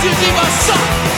自己往上。